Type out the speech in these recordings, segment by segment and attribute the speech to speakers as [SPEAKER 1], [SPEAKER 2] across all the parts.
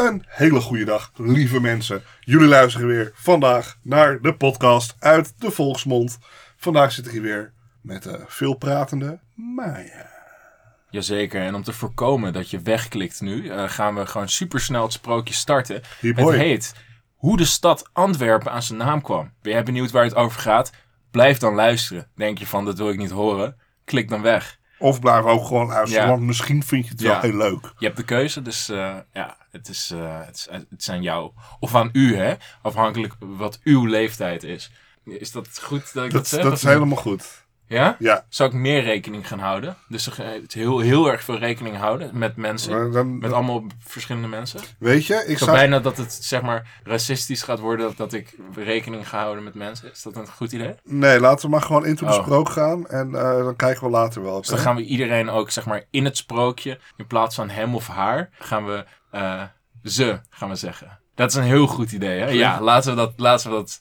[SPEAKER 1] Een hele goede dag, lieve mensen. Jullie luisteren weer vandaag naar de podcast uit de Volksmond. Vandaag zit ik hier weer met de veelpratende Maya.
[SPEAKER 2] Jazeker, en om te voorkomen dat je wegklikt nu, eh, gaan we gewoon supersnel het sprookje starten. Het heet Hoe de stad Antwerpen aan zijn naam kwam. Ben jij benieuwd waar het over gaat? Blijf dan luisteren. Denk je van, dat wil ik niet horen? Klik dan weg.
[SPEAKER 1] Of blijf ook gewoon luisteren,
[SPEAKER 2] Ja.
[SPEAKER 1] want misschien vind je het wel heel leuk.
[SPEAKER 2] Je hebt de keuze, dus eh, ja, het is, eh, het, is, het is aan jou. Of aan u, hè? Afhankelijk wat uw leeftijd is. Is dat goed dat ik dat,
[SPEAKER 1] Dat,
[SPEAKER 2] zeg?
[SPEAKER 1] dat is helemaal goed.
[SPEAKER 2] Ja?
[SPEAKER 1] Ja,
[SPEAKER 2] Zou ik meer rekening gaan houden? Dus heel, heel erg veel rekening houden met mensen.
[SPEAKER 1] dan,
[SPEAKER 2] Met allemaal verschillende mensen.
[SPEAKER 1] weet je, ik
[SPEAKER 2] zou bijna dat het zeg maar racistisch gaat worden dat, ik rekening ga houden met mensen. Is dat een goed idee?
[SPEAKER 1] Nee, laten we maar gewoon into de
[SPEAKER 2] Oh.
[SPEAKER 1] sprook gaan en eh, dan kijken we later wel.
[SPEAKER 2] Dus dan gaan we iedereen ook zeg maar in het sprookje, in plaats van hem of haar, gaan we eh, ze gaan we zeggen. Dat is een heel goed idee, hè? Ja, laten we dat, laten we dat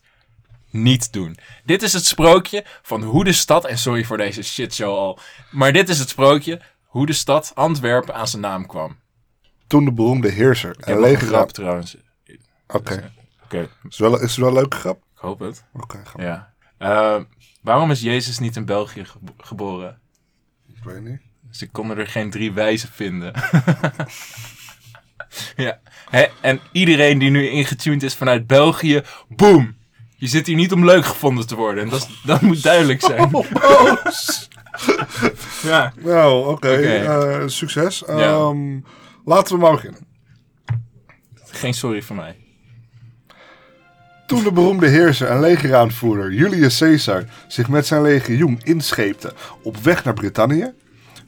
[SPEAKER 2] niet doen. Dit is het sprookje van hoe de stad, en sorry voor deze shitshow al, maar dit is het sprookje hoe de stad Antwerpen aan zijn naam kwam.
[SPEAKER 1] Toen de beroemde heerser
[SPEAKER 2] Ik
[SPEAKER 1] en
[SPEAKER 2] grap trouwens.
[SPEAKER 1] Oké,
[SPEAKER 2] Oké,
[SPEAKER 1] is, wel- is het wel een leuke grap?
[SPEAKER 2] ik hoop het.
[SPEAKER 1] Oké.
[SPEAKER 2] Ja. Eh, waarom is Jezus niet in België gebo- geboren?
[SPEAKER 1] Ik weet niet.
[SPEAKER 2] Ze konden er geen drie wijzen vinden. ja. Hè, en iedereen die nu ingetuned is vanuit België, boom! Je zit hier niet om leuk gevonden te worden. En dat, is- dat moet duidelijk zijn. ja.
[SPEAKER 1] Nou, oké. Eh, succes.
[SPEAKER 2] Ja.
[SPEAKER 1] Ehm, laten we maar beginnen.
[SPEAKER 2] Geen sorry van mij.
[SPEAKER 1] Toen de beroemde heerser en legeraanvoerder Julius Caesar zich met zijn legioen inscheepte op weg naar Brittannië,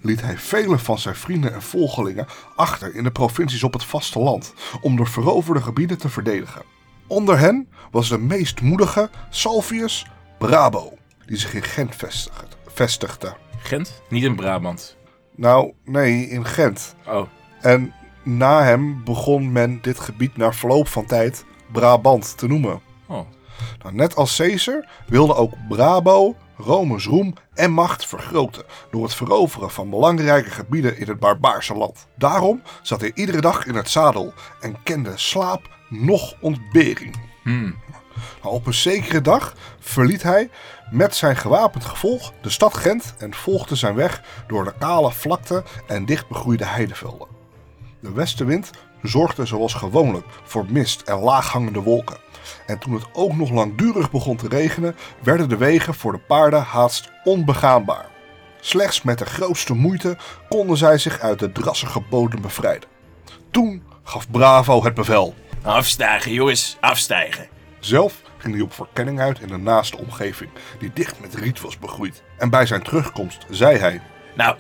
[SPEAKER 1] liet hij vele van zijn vrienden en volgelingen achter in de provincies op het vasteland om de veroverde gebieden te verdedigen. Onder hen was de meest moedige Salvius Brabo, die zich in Gent vestigde.
[SPEAKER 2] Gent? Niet in Brabant.
[SPEAKER 1] Nou, nee, in Gent.
[SPEAKER 2] Oh.
[SPEAKER 1] En na hem begon men dit gebied na verloop van tijd Brabant te noemen.
[SPEAKER 2] Oh.
[SPEAKER 1] Nou, net als Caesar wilde ook Brabo Rome's roem en macht vergroten door het veroveren van belangrijke gebieden in het barbaarse land. Daarom zat hij iedere dag in het zadel en kende slaap noch ontbering.
[SPEAKER 2] Hmm.
[SPEAKER 1] Nou, op een zekere dag verliet hij met zijn gewapend gevolg de stad Gent en volgde zijn weg door de kale vlakte en dichtbegroeide heidevelden. De westenwind zorgde zoals gewoonlijk voor mist en laaghangende wolken. En toen het ook nog langdurig begon te regenen, werden de wegen voor de paarden haast onbegaanbaar. Slechts met de grootste moeite konden zij zich uit de drassige bodem bevrijden. Toen gaf Bravo het bevel.
[SPEAKER 2] Afstijgen, jongens. Afstijgen.
[SPEAKER 1] Zelf ging hij op verkenning uit in de naaste omgeving, die dicht met riet was begroeid. En bij zijn terugkomst zei hij:
[SPEAKER 3] Nou,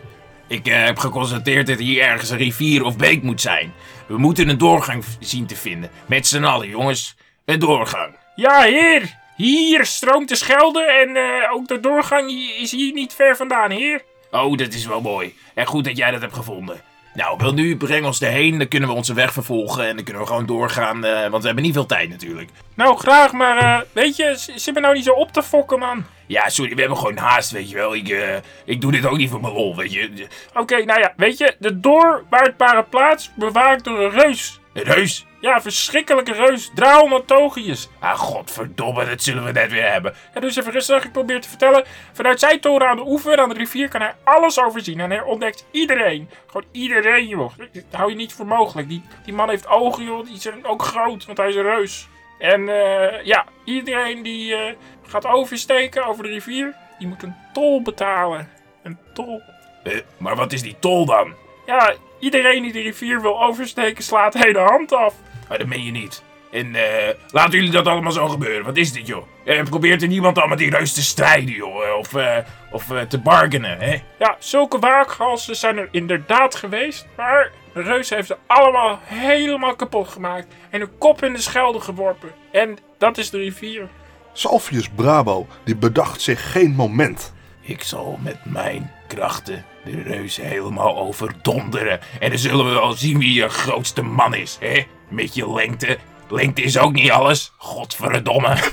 [SPEAKER 3] ik eh, heb geconstateerd dat hier ergens een rivier of beek moet zijn. We moeten een doorgang zien te vinden. Met z'n allen, jongens. Een doorgang. Ja, heer. Hier stroomt de Schelde en eh, ook de doorgang is hier niet ver vandaan, heer. Oh, dat is wel mooi. En goed dat jij dat hebt gevonden. Nou, wel nu, breng ons erheen, dan kunnen we onze weg vervolgen en dan kunnen we gewoon doorgaan, eh, want we hebben niet veel tijd natuurlijk.
[SPEAKER 4] Nou, graag, maar eh, weet je, zit me nou niet zo op te fokken, man.
[SPEAKER 3] Ja, sorry, we hebben gewoon haast, weet je wel. Ik, eh, ik doe dit ook niet voor mijn lol, weet je.
[SPEAKER 4] Oké, nou ja, weet je, de doorwaardbare plaats bewaakt door een reus.
[SPEAKER 3] Een reus?
[SPEAKER 4] Ja, verschrikkelijke reus, Draalmatogius.
[SPEAKER 3] Ah, godverdomme, dat zullen we net weer hebben.
[SPEAKER 4] Ja, dus even rustig, ik probeer te vertellen. Vanuit zijn toren aan de oever, aan de rivier, kan hij alles overzien. En hij ontdekt iedereen. Gewoon iedereen, joh. Dat hou je niet voor mogelijk. Die, die man heeft ogen, joh. Die zijn ook groot, want hij is een reus. En eh, ja, iedereen die eh, gaat oversteken over de rivier, die moet een tol betalen. Een tol.
[SPEAKER 3] Eh, maar wat is die tol dan?
[SPEAKER 4] Ja, iedereen die de rivier wil oversteken, slaat hele hand af.
[SPEAKER 3] Maar dat meen je niet. En eh, laten jullie dat allemaal zo gebeuren. Wat is dit, joh? Eh, probeert er niemand al met die reus te strijden, joh? Eh, Of, eh, of eh, te bargainen, hè?
[SPEAKER 4] Ja, zulke waakhalsen zijn er inderdaad geweest, maar de reus heeft ze allemaal helemaal kapot gemaakt en een kop in de schelde geworpen. En dat is de rivier.
[SPEAKER 1] Salvius Brabo, die bedacht zich geen moment.
[SPEAKER 3] Ik zal met mijn krachten de reus helemaal overdonderen. En dan zullen we wel zien wie je grootste man is, hè? Met je lengte. Lengte is ook niet alles. Godverdomme.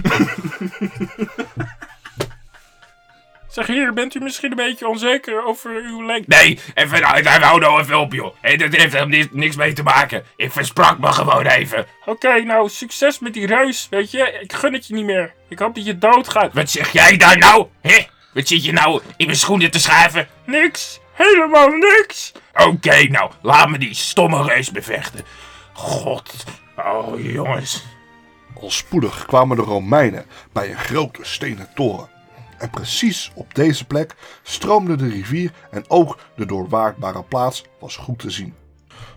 [SPEAKER 3] Zeg hier, bent u misschien een beetje onzeker over uw lengte?
[SPEAKER 2] Nee, even, nou, daar hou nou even op, joh. Hé, dat heeft er ni- niks mee te maken. Ik versprak me gewoon even.
[SPEAKER 3] Oké, nou, succes met die reus, weet je. Ik gun het je niet meer. Ik hoop dat je doodgaat.
[SPEAKER 2] Wat zeg jij daar nou? Hé? Wat zit je nou in mijn schoenen te schuiven?
[SPEAKER 3] Niks. Helemaal niks.
[SPEAKER 2] Oké, nou, laat me die stomme reus bevechten. God. Oh, jongens.
[SPEAKER 1] Al spoedig kwamen de Romeinen bij een grote stenen toren. En precies op deze plek stroomde de rivier en ook de doorwaardbare plaats was goed te zien.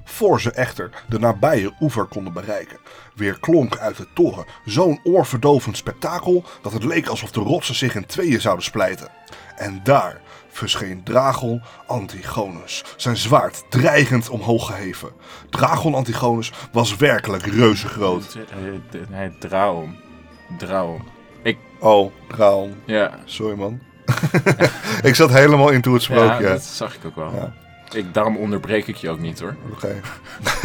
[SPEAKER 1] Voor ze echter de nabije oever konden bereiken, weer klonk uit de toren zo'n oorverdovend spektakel dat het leek alsof de rotsen zich in tweeën zouden splijten. En daar verscheen Dragon Antigonus, zijn zwaard dreigend omhoog geheven. Dragon Antigonus was werkelijk reuze groot.
[SPEAKER 5] Nee. Draum. Ik,
[SPEAKER 1] Oh, Dragon.
[SPEAKER 5] ja.
[SPEAKER 1] Sorry man. ik zat helemaal into het
[SPEAKER 5] Ja,
[SPEAKER 1] sprookje.
[SPEAKER 5] dat zag ik ook wel.
[SPEAKER 1] Ja.
[SPEAKER 5] Ik, daarom onderbreek ik je ook niet hoor.
[SPEAKER 1] Oké.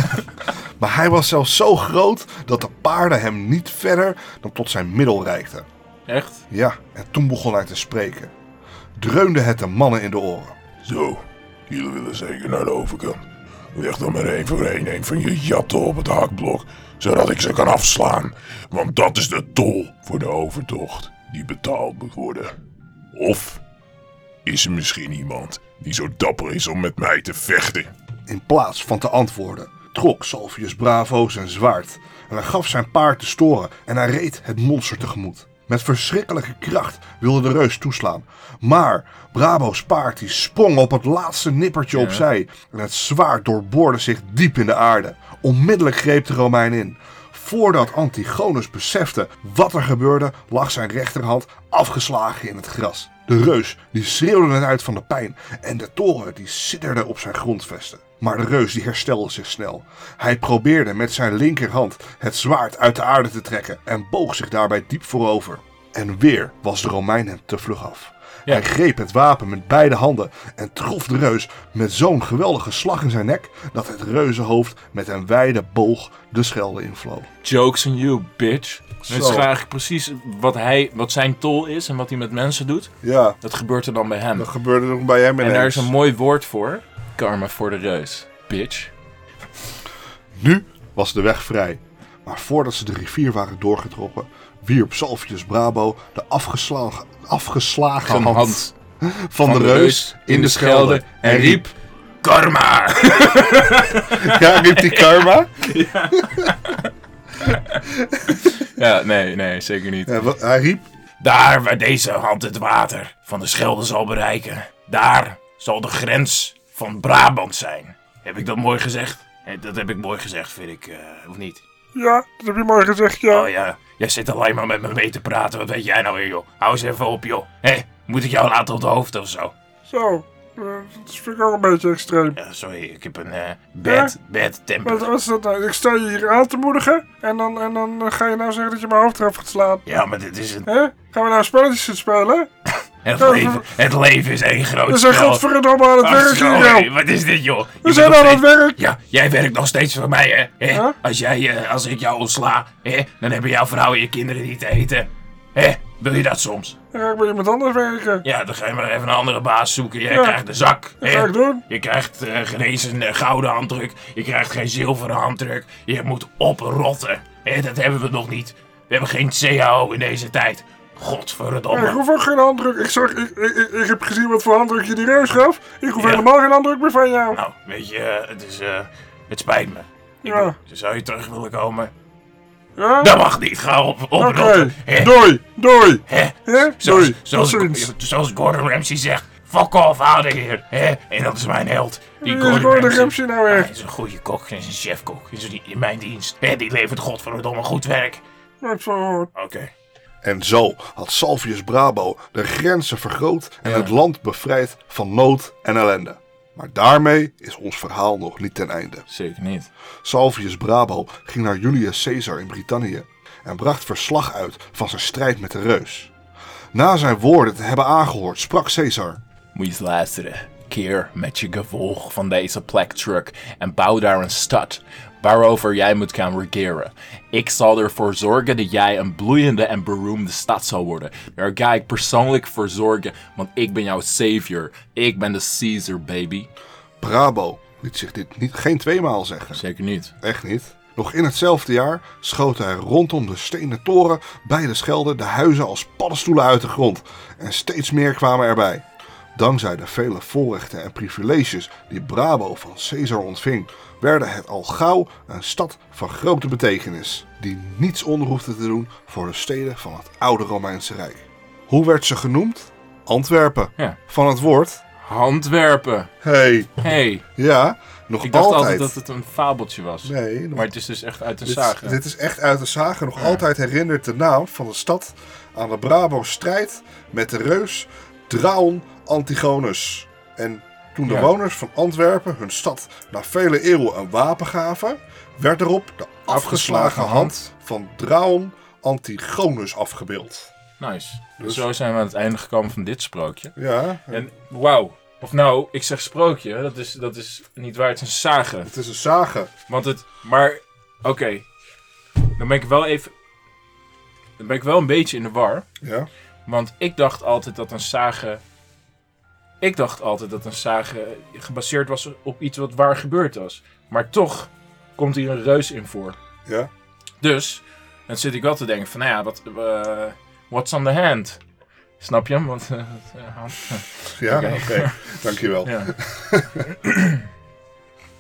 [SPEAKER 1] maar hij was zelfs zo groot dat de paarden hem niet verder dan tot zijn middel reikten.
[SPEAKER 5] Echt?
[SPEAKER 1] Ja, en toen begon hij te spreken. Dreunde het de mannen in de oren.
[SPEAKER 6] Zo, jullie willen zeker naar de overkant. Leg dan maar één voor één een van je jatten op het hakblok, zodat ik ze kan afslaan. Want dat is de tol voor de overtocht die betaald moet worden. Of is er misschien iemand die zo dapper is om met mij te vechten?
[SPEAKER 1] In plaats van te antwoorden, trok Salvius Bravo zijn zwaard en hij gaf zijn paard te storen en hij reed het monster tegemoet. Met verschrikkelijke kracht wilde de reus toeslaan, maar Brabo's paard die sprong op het laatste nippertje opzij en het zwaard doorboorde zich diep in de aarde. Onmiddellijk greep de Romein in. Voordat Antigonus besefte wat er gebeurde, lag zijn rechterhand afgeslagen in het gras. De reus die schreeuwde het uit van de pijn en de toren die sidderde op zijn grondvesten. Maar de reus die herstelde zich snel. Hij probeerde met zijn linkerhand het zwaard uit de aarde te trekken en boog zich daarbij diep voorover. En weer was de Romein hem te vlug af. Hij greep het wapen met beide handen en trof de reus met zo'n geweldige slag in zijn nek dat het reuzenhoofd met een wijde boog de schelde invloog.
[SPEAKER 5] Jokes on you, bitch. Dit is eigenlijk precies wat, hij, wat zijn tol is en wat hij met mensen doet.
[SPEAKER 1] Ja,
[SPEAKER 5] Dat gebeurt er dan bij hem.
[SPEAKER 1] dat gebeurde nog bij hem
[SPEAKER 5] En
[SPEAKER 1] ineens.
[SPEAKER 5] daar is een mooi woord voor. Karma voor de reus. Bitch.
[SPEAKER 1] Nu was de weg vrij. Maar voordat ze de rivier waren doorgetrokken, wierp Salvius Brabo de afgeslagen, afgeslagen hand,
[SPEAKER 5] hand
[SPEAKER 1] van, de, reus in de schelde en riep...
[SPEAKER 2] Karma!
[SPEAKER 1] Ja, riep die karma?
[SPEAKER 5] Ja, nee, nee, zeker niet.
[SPEAKER 1] Ja, wat- hij riep...
[SPEAKER 2] Daar waar deze hand het water van de Schelde zal bereiken, daar zal de grens van Brabant zijn. Heb ik dat mooi gezegd? Hé, Dat heb ik mooi gezegd, vind ik, eh, of niet?
[SPEAKER 3] Ja, dat heb je mooi gezegd, ja.
[SPEAKER 2] Oh ja, jij zit alleen maar met me mee te praten. Wat weet jij nou weer, joh? Hou eens even op, joh. Hé, moet ik jou laten op de hoofd of zo?
[SPEAKER 3] Zo, eh, dat vind ik ook een beetje extreem.
[SPEAKER 2] Ja, sorry, ik heb een eh, bad, bad temper.
[SPEAKER 3] Wat was dat nou? Ik sta je hier aan te moedigen en dan, en dan eh, ga je nou zeggen dat je mijn hoofd eraf gaat slaan.
[SPEAKER 2] Ja, maar dit is een...
[SPEAKER 3] Hè? Gaan we nou spelletjes zitten spelen?
[SPEAKER 2] Het leven, het leven is één groot
[SPEAKER 3] We zijn godverdomme aan het
[SPEAKER 2] Oh,
[SPEAKER 3] werk hier, joh.
[SPEAKER 2] wat is dit, joh? Je
[SPEAKER 3] We zijn aan het werk.
[SPEAKER 2] Ja, jij werkt nog steeds voor mij, hè?
[SPEAKER 3] Huh?
[SPEAKER 2] Als, jij, eh, als ik jou ontsla, hè? dan hebben jouw vrouw en je kinderen niet te eten. Hè? Wil je dat soms?
[SPEAKER 3] Ik bij iemand anders werken.
[SPEAKER 2] Ja, dan ga je maar even een andere baas zoeken. Jij
[SPEAKER 3] Ja.
[SPEAKER 2] krijgt de zak.
[SPEAKER 3] Dat
[SPEAKER 2] hè?
[SPEAKER 3] ga ik doen.
[SPEAKER 2] Je krijgt eh, geen eens een eh, gouden handdruk. Je krijgt geen zilveren handdruk. Je moet oprotten. Hè? Dat hebben we nog niet. We hebben geen CAO in deze tijd. Godverdomme.
[SPEAKER 3] ik hoef ook geen handdruk. Ik, zag, ik, ik, ik, ik heb gezien wat voor handdruk je die reus gaf. Ik hoef
[SPEAKER 2] Ja.
[SPEAKER 3] helemaal geen handdruk meer van jou.
[SPEAKER 2] Nou, weet je, het is... eh, het spijt me. Ik
[SPEAKER 3] Ja.
[SPEAKER 2] Zou je terug willen komen?
[SPEAKER 3] Ja?
[SPEAKER 2] Dat mag niet. Ga op,
[SPEAKER 3] Oké,
[SPEAKER 2] oprotten. Hè?
[SPEAKER 3] doei, doei.
[SPEAKER 2] Hè?
[SPEAKER 3] Hè?
[SPEAKER 2] Zoals, zoals, Gordon Ramsay zegt. Fuck off, oude heer. Hè? En dat is mijn held. Die
[SPEAKER 3] Wie is Gordon Ramsay nou weer?
[SPEAKER 2] Hij is een goede kok. Hij is een chefkok. Hij is in- mijn dienst. Hè? Die levert godverdomme goed werk.
[SPEAKER 3] Van gehoord.
[SPEAKER 2] Oké.
[SPEAKER 1] En zo had Salvius Brabo de grenzen vergroot en het land bevrijd van nood en ellende. Maar daarmee is ons verhaal nog niet ten einde.
[SPEAKER 5] Zeker niet.
[SPEAKER 1] Salvius Brabo ging naar Julius Caesar in Brittannië en bracht verslag uit van zijn strijd met de reus. Na zijn woorden te hebben aangehoord, sprak Caesar.
[SPEAKER 5] Moet je luisteren. Keer met je gevolg van deze plektruck en bouw daar een stad
[SPEAKER 2] waarover jij moet gaan regeren. Ik zal ervoor zorgen dat jij een bloeiende en beroemde stad zal worden. Daar ga ik persoonlijk voor zorgen, want ik ben jouw savior. Ik ben de Caesar, baby.
[SPEAKER 1] Brabo liet zich dit niet, geen tweemaal zeggen.
[SPEAKER 2] Zeker niet.
[SPEAKER 1] Echt niet. Nog in hetzelfde jaar schoten hij rondom de stenen toren bij de Schelde de huizen als paddenstoelen uit de grond. En steeds meer kwamen erbij. Dankzij de vele voorrechten en privileges die Brabo van Caesar ontving, werden het al gauw een stad van grote betekenis, die niets onder hoefde te doen voor de steden van het oude Romeinse Rijk. Hoe werd ze genoemd? Antwerpen.
[SPEAKER 2] Ja.
[SPEAKER 1] Van het woord.
[SPEAKER 2] Handwerpen.
[SPEAKER 1] Hey,
[SPEAKER 2] hey,
[SPEAKER 1] ja, nog
[SPEAKER 2] ik dacht
[SPEAKER 1] altijd.
[SPEAKER 2] altijd dat het een fabeltje was.
[SPEAKER 1] Nee, nog
[SPEAKER 2] Maar het is dus echt uit de
[SPEAKER 1] Dit,
[SPEAKER 2] zagen.
[SPEAKER 1] dit is echt uit de zagen. Nog altijd herinnert de naam van de stad aan de Brabo-strijd met de reus Draon Antigonus. En toen de
[SPEAKER 2] Ja.
[SPEAKER 1] woners van Antwerpen hun stad na vele eeuwen een wapen gaven, werd erop de afgeslagen hand van Draon Antigonus afgebeeld.
[SPEAKER 2] Nice.
[SPEAKER 1] Dus-
[SPEAKER 2] Zo zijn we aan het einde gekomen van dit sprookje.
[SPEAKER 1] Ja,
[SPEAKER 2] En wauw. Of nou, ik zeg sprookje, dat is, dat is niet waar, het is een sage.
[SPEAKER 1] het is een zagen.
[SPEAKER 2] Want het, maar, oké. Dan ben ik wel even, dan ben ik wel een beetje in de war.
[SPEAKER 1] Ja,
[SPEAKER 2] Want ik dacht altijd dat een sage, ik dacht altijd dat een sage gebaseerd was op iets wat waar gebeurd was. Maar toch komt hier een reus in voor.
[SPEAKER 1] ja.
[SPEAKER 2] Dus, dan zit ik wel te denken van, nou ja, wat, eh, what's on the hand? Snap je hem? Want, eh, eh,
[SPEAKER 1] Ja,
[SPEAKER 2] Oké.
[SPEAKER 1] Dankjewel.
[SPEAKER 2] ja.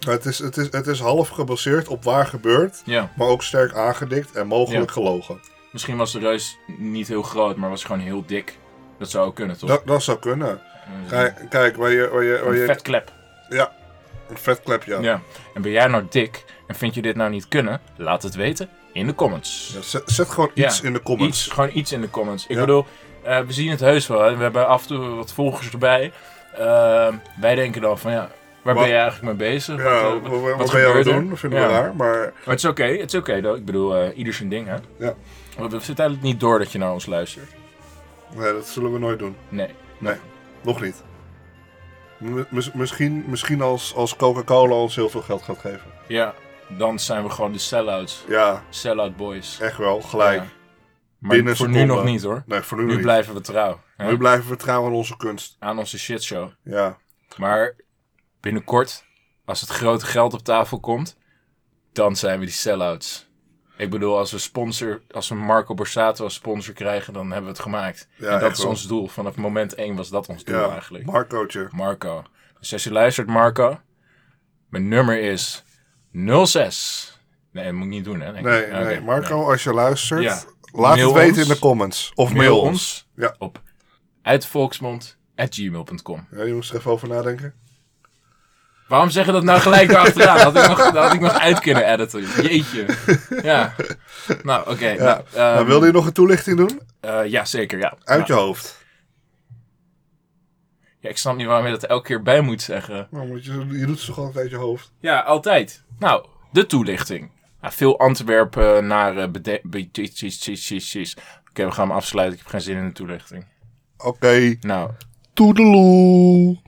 [SPEAKER 1] Het is, het, is, het is half gebaseerd op waar gebeurt,
[SPEAKER 2] ja.
[SPEAKER 1] maar ook sterk aangedikt en mogelijk
[SPEAKER 2] Ja.
[SPEAKER 1] gelogen.
[SPEAKER 2] Misschien was de reus niet heel groot, maar was gewoon heel dik. Dat zou ook kunnen, toch?
[SPEAKER 1] Dat, dat zou kunnen.
[SPEAKER 2] Eh,
[SPEAKER 1] Kijk, kijk waar je... Waar je, waar
[SPEAKER 2] een vetklep.
[SPEAKER 1] Ja, een vetklepje. Ja.
[SPEAKER 2] Ja. En ben jij nou dik en vind je dit nou niet kunnen? Laat het weten in de comments.
[SPEAKER 1] Ja, zet, zet gewoon iets in de comments.
[SPEAKER 2] Iets, gewoon iets in de comments. Ik bedoel, eh, we zien het heus wel. Hè. We hebben af en toe wat volgers erbij. Eh, wij denken dan van ja, waar
[SPEAKER 1] Wat-
[SPEAKER 2] ben je eigenlijk mee bezig?
[SPEAKER 1] Ja,
[SPEAKER 2] wat,
[SPEAKER 1] wat,
[SPEAKER 2] eh,
[SPEAKER 1] wat,
[SPEAKER 2] wat
[SPEAKER 1] wat ben je aan doen? Dat vinden we raar, maar...
[SPEAKER 2] Maar het is oké, het is oké. ik bedoel, ieder zijn ding hè.
[SPEAKER 1] Ja.
[SPEAKER 2] We we zitten eigenlijk niet door dat je naar ons luistert.
[SPEAKER 1] Nee, dat zullen we nooit doen.
[SPEAKER 2] Nee.
[SPEAKER 1] Nee, nog niet. Mis- misschien misschien als, als Coca-Cola ons heel veel geld gaat geven.
[SPEAKER 2] Ja, dan zijn we gewoon de sell-outs.
[SPEAKER 1] Ja,
[SPEAKER 2] Sell-out boys.
[SPEAKER 1] echt wel, gelijk.
[SPEAKER 2] Ja. Maar
[SPEAKER 1] Binnen
[SPEAKER 2] voor nu nog niet hoor.
[SPEAKER 1] Nee, voor nu,
[SPEAKER 2] Nu
[SPEAKER 1] niet.
[SPEAKER 2] blijven we trouw. hè,
[SPEAKER 1] Nu blijven we trouw aan onze kunst.
[SPEAKER 2] aan onze shitshow.
[SPEAKER 1] Ja,
[SPEAKER 2] Maar binnenkort, als het grote geld op tafel komt, dan zijn we die sell-outs. Ik bedoel, als we sponsor, als we Marco Borsato als sponsor krijgen, dan hebben we het gemaakt.
[SPEAKER 1] Ja,
[SPEAKER 2] en dat is
[SPEAKER 1] wel.
[SPEAKER 2] ons doel. Vanaf moment 1 was dat ons doel
[SPEAKER 1] ja.
[SPEAKER 2] eigenlijk.
[SPEAKER 1] Marcootje.
[SPEAKER 2] Marco. Dus als je luistert, Marco, mijn nummer is 06. Nee, dat moet ik niet doen, hè? denk ik.
[SPEAKER 1] Nee,
[SPEAKER 2] Oké,
[SPEAKER 1] nee. Marco, als je luistert,
[SPEAKER 2] Ja.
[SPEAKER 1] laat
[SPEAKER 2] Mail
[SPEAKER 1] het weten
[SPEAKER 2] ons.
[SPEAKER 1] in de comments. Of mail,
[SPEAKER 2] Mail
[SPEAKER 1] ons.
[SPEAKER 2] ons
[SPEAKER 1] Ja.
[SPEAKER 2] op uitvolksmond.gmail.com.
[SPEAKER 1] Ja, je moest er even over nadenken.
[SPEAKER 2] Waarom zeg je dat nou gelijk erachteraan? Had ik nog, dat had ik nog uit kunnen editen. Jeetje. Ja. Nou, oké.
[SPEAKER 1] Ja.
[SPEAKER 2] nou, ehm,
[SPEAKER 1] Nou, wilde je nog een toelichting doen?
[SPEAKER 2] eh, ja, zeker. Ja.
[SPEAKER 1] Uit
[SPEAKER 2] Nou,
[SPEAKER 1] je hoofd.
[SPEAKER 2] ja, ik snap niet waarom je dat elke keer bij moet zeggen.
[SPEAKER 1] Nou, je, je doet het toch altijd uit je hoofd?
[SPEAKER 2] Ja, altijd. Nou, de toelichting. Nou, veel Antwerpen naar... Oké, we gaan hem afsluiten. Ik heb geen zin in de toelichting.
[SPEAKER 1] Oké.
[SPEAKER 2] Nou,
[SPEAKER 1] Toedeloe.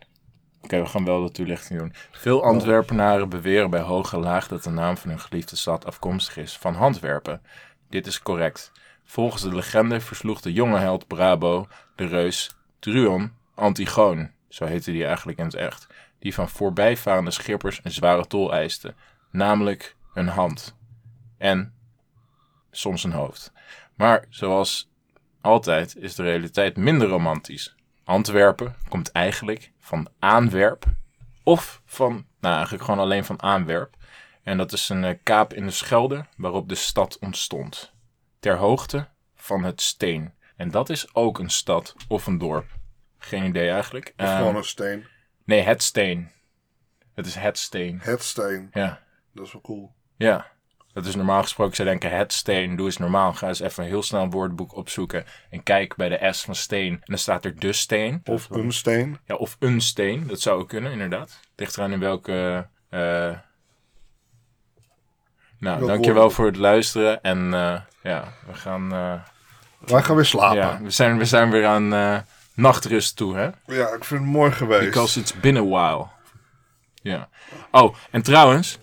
[SPEAKER 2] Oké, we gaan wel de toelichting doen. Veel Antwerpenaren beweren bij hoog en laag dat de naam van hun geliefde stad afkomstig is van Antwerpen. Dit is correct. Volgens de legende versloeg de jonge held Brabo de reus Druon Antigoon, zo heette die eigenlijk in het echt, die van voorbijvarende schippers een zware tol eiste, namelijk hun hand en soms een hoofd. Maar zoals altijd is de realiteit minder romantisch. Antwerpen komt eigenlijk van Aanwerp. Of van, nou eigenlijk gewoon alleen van Aanwerp. En dat is een eh, kaap in de Schelde waarop de stad ontstond. Ter hoogte van het Steen. En dat is ook een stad of een dorp. Geen idee eigenlijk.
[SPEAKER 1] Of
[SPEAKER 2] Eh,
[SPEAKER 1] gewoon een steen.
[SPEAKER 2] nee, het Steen. Het is het Steen.
[SPEAKER 1] Het steen.
[SPEAKER 2] Ja.
[SPEAKER 1] Dat is wel cool.
[SPEAKER 2] Ja. Dat is normaal gesproken, zou denken, het steen, doe eens normaal. Ga eens even heel snel een woordenboek opzoeken. En kijk bij de S van steen. En dan staat er de steen.
[SPEAKER 1] Of een steen.
[SPEAKER 2] Ja, of een steen. Dat zou ook kunnen, inderdaad. Ligt eraan in welke... eh Nou,
[SPEAKER 1] Welk
[SPEAKER 2] dankjewel
[SPEAKER 1] woord?
[SPEAKER 2] voor het luisteren. En eh, ja, we gaan...
[SPEAKER 1] Wij gaan weer slapen.
[SPEAKER 2] ja,
[SPEAKER 1] Ja,
[SPEAKER 2] we zijn, we zijn weer aan nachtrust toe, hè?
[SPEAKER 1] ik vind het mooi geweest.
[SPEAKER 2] Because it's been a while. Ja. Oh, en trouwens,